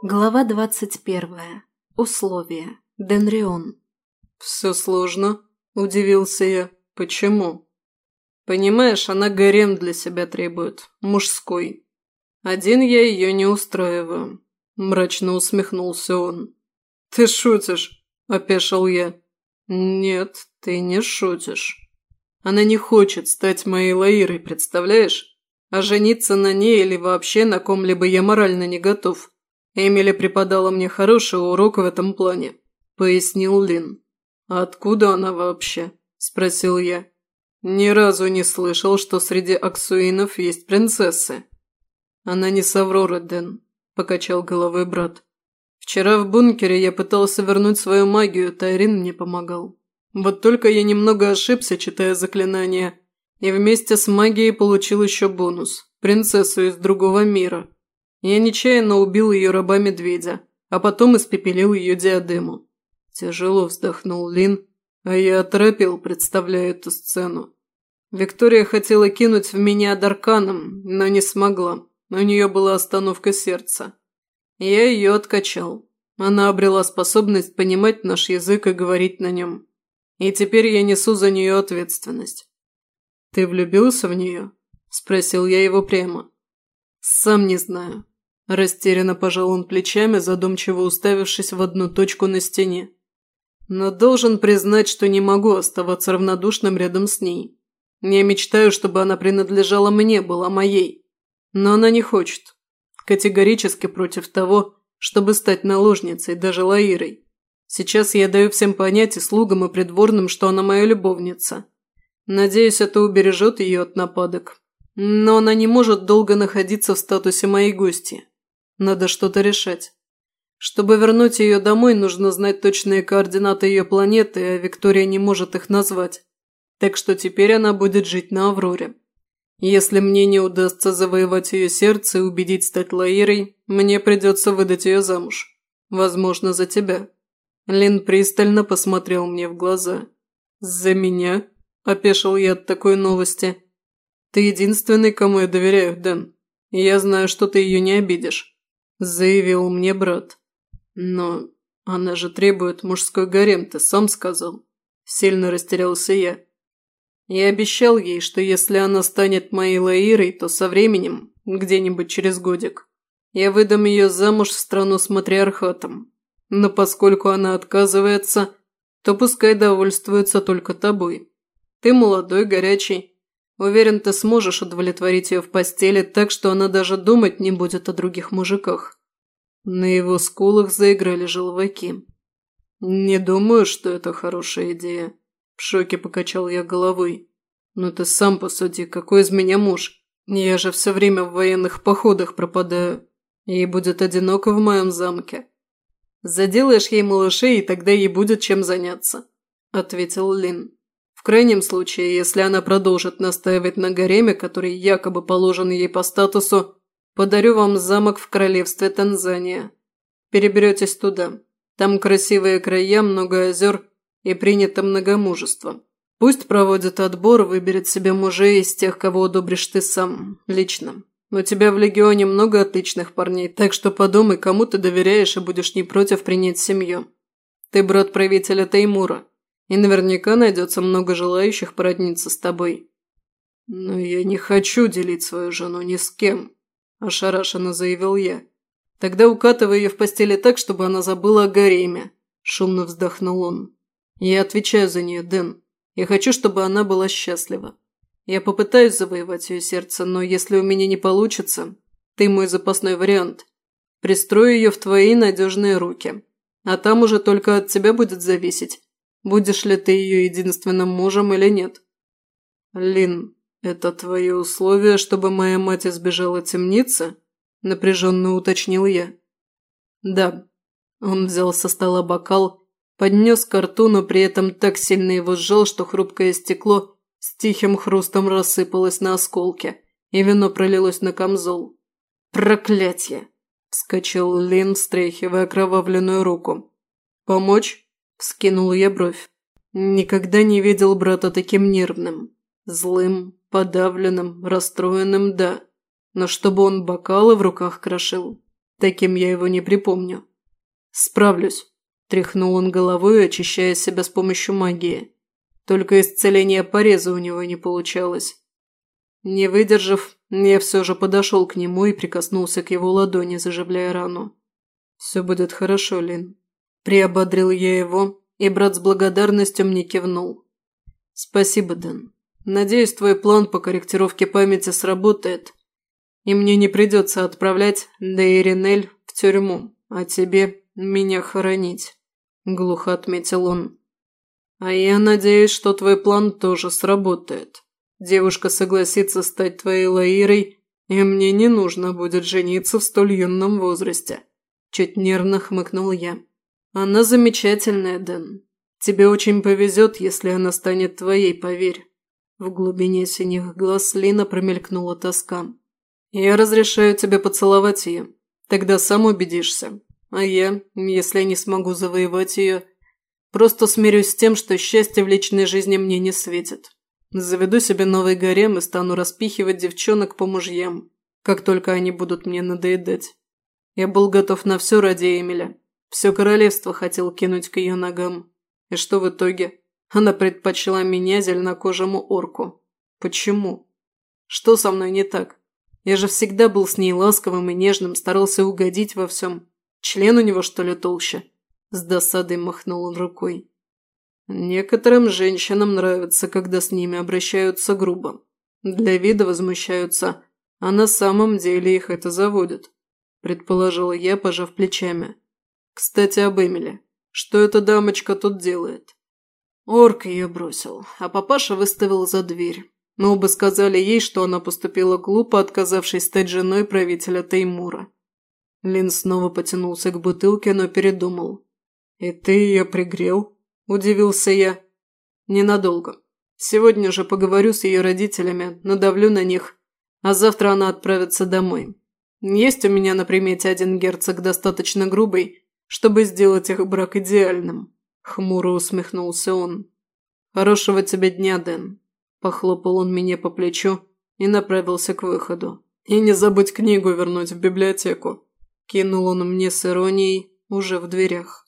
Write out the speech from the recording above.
Глава двадцать первая. Условия. Денрион. «Все сложно», – удивился я. «Почему?» «Понимаешь, она гарем для себя требует. Мужской. Один я ее не устраиваю», – мрачно усмехнулся он. «Ты шутишь?» – опешил я. «Нет, ты не шутишь. Она не хочет стать моей Лаирой, представляешь? А жениться на ней или вообще на ком-либо я морально не готов». Эмили преподала мне хороший урок в этом плане», – пояснил Лин. «А откуда она вообще?» – спросил я. «Ни разу не слышал, что среди аксуинов есть принцессы». «Она не с Авроры, Дэн», – покачал головой брат. «Вчера в бункере я пытался вернуть свою магию, Тайрин мне помогал. Вот только я немного ошибся, читая заклинания, и вместе с магией получил еще бонус – принцессу из другого мира». Я нечаянно убил ее раба-медведя, а потом испепелил ее диадему. Тяжело вздохнул Лин, а я оторопел, представляя эту сцену. Виктория хотела кинуть в меня Дарканом, но не смогла. У нее была остановка сердца. Я ее откачал. Она обрела способность понимать наш язык и говорить на нем. И теперь я несу за нее ответственность. «Ты влюбился в нее?» – спросил я его прямо. «Сам не знаю. Растерянно пожал он плечами, задумчиво уставившись в одну точку на стене. Но должен признать, что не могу оставаться равнодушным рядом с ней. Я мечтаю, чтобы она принадлежала мне, была моей. Но она не хочет. Категорически против того, чтобы стать наложницей, даже Лаирой. Сейчас я даю всем понять и слугам, и придворным, что она моя любовница. Надеюсь, это убережет ее от нападок. Но она не может долго находиться в статусе моей гости. Надо что-то решать. Чтобы вернуть ее домой, нужно знать точные координаты ее планеты, а Виктория не может их назвать. Так что теперь она будет жить на Авроре. Если мне не удастся завоевать ее сердце и убедить стать Лаирой, мне придется выдать ее замуж. Возможно, за тебя». Лин пристально посмотрел мне в глаза. «За меня?» – опешил я от такой новости. «Ты единственный, кому я доверяю, Дэн. И я знаю, что ты ее не обидишь. – заявил мне брат. «Но она же требует мужской гарем, ты сам сказал». Сильно растерялся я. Я обещал ей, что если она станет моей Лаирой, то со временем, где-нибудь через годик, я выдам ее замуж в страну с матриархатом. Но поскольку она отказывается, то пускай довольствуется только тобой. Ты молодой, горячий. Уверен, ты сможешь удовлетворить ее в постели так, что она даже думать не будет о других мужиках. На его скулах заиграли желваки. «Не думаю, что это хорошая идея», – в шоке покачал я головой. «Но ты сам посуди, какой из меня муж? Я же все время в военных походах пропадаю. Ей будет одиноко в моем замке». «Заделаешь ей малышей, и тогда ей будет чем заняться», – ответил Лин. В крайнем случае, если она продолжит настаивать на гареме, который якобы положен ей по статусу, подарю вам замок в королевстве Танзания. Переберетесь туда. Там красивые края, много озер и принято многомужество. Пусть проводит отбор, выберет себе мужей из тех, кого одобришь ты сам, лично. У тебя в Легионе много отличных парней, так что подумай, кому ты доверяешь и будешь не против принять семью. Ты брат правителя Таймура, и наверняка найдется много желающих породниться с тобой. Но я не хочу делить свою жену ни с кем, ошарашенно заявил я. Тогда укатывай ее в постели так, чтобы она забыла о гареме, шумно вздохнул он. Я отвечаю за нее, Дэн. Я хочу, чтобы она была счастлива. Я попытаюсь завоевать ее сердце, но если у меня не получится, ты мой запасной вариант. Пристрою ее в твои надежные руки. А там уже только от тебя будет зависеть, будешь ли ты ее единственным мужем или нет. Лин, это твои условия, чтобы моя мать избежала темницы? Напряженно уточнил я. Да. Он взял со стола бокал, поднес к рту, но при этом так сильно его сжал, что хрупкое стекло с тихим хрустом рассыпалось на осколки, и вино пролилось на камзол. «Проклятье!» – вскочил Лин, встряхивая окровавленную руку. «Помочь?» Вскинул я бровь. Никогда не видел брата таким нервным. Злым, подавленным, расстроенным, да. Но чтобы он бокалы в руках крошил. Таким я его не припомню. Справлюсь. Тряхнул он головой, очищая себя с помощью магии. Только исцеление пореза у него не получалось. Не выдержав, я все же подошел к нему и прикоснулся к его ладони, заживляя рану. «Все будет хорошо, Лин». Приободрил я его, и брат с благодарностью мне кивнул. «Спасибо, Дэн. Надеюсь, твой план по корректировке памяти сработает, и мне не придется отправлять Дейринель в тюрьму, а тебе меня хоронить», – глухо отметил он. «А я надеюсь, что твой план тоже сработает. Девушка согласится стать твоей Лаирой, и мне не нужно будет жениться в столь юном возрасте», – чуть нервно хмыкнул я. «Она замечательная, Дэн. Тебе очень повезет, если она станет твоей, поверь». В глубине синих глаз Лина промелькнула тоска. «Я разрешаю тебе поцеловать ее. Тогда сам убедишься. А я, если не смогу завоевать ее, просто смирюсь с тем, что счастье в личной жизни мне не светит. Заведу себе новый гарем и стану распихивать девчонок по мужьям, как только они будут мне надоедать. Я был готов на все ради Эмиля. Все королевство хотел кинуть к ее ногам. И что в итоге? Она предпочла меня зеленокожему орку. Почему? Что со мной не так? Я же всегда был с ней ласковым и нежным, старался угодить во всем. Член у него, что ли, толще?» С досадой махнул он рукой. «Некоторым женщинам нравится, когда с ними обращаются грубо. Для вида возмущаются, а на самом деле их это заводит», предположила я, пожав плечами. «Кстати, об Эмиле. Что эта дамочка тут делает?» Орк ее бросил, а папаша выставил за дверь. Мы оба сказали ей, что она поступила глупо, отказавшись стать женой правителя Теймура. Лин снова потянулся к бутылке, но передумал. «И ты ее пригрел?» – удивился я. «Ненадолго. Сегодня же поговорю с ее родителями, надавлю на них, а завтра она отправится домой. Есть у меня на примете один герцог достаточно грубый, чтобы сделать их брак идеальным». Хмуро усмехнулся он. «Хорошего тебе дня, Дэн!» Похлопал он меня по плечу и направился к выходу. «И не забудь книгу вернуть в библиотеку!» Кинул он мне с иронией уже в дверях.